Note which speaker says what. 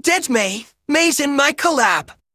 Speaker 1: dead May. May's in my collab.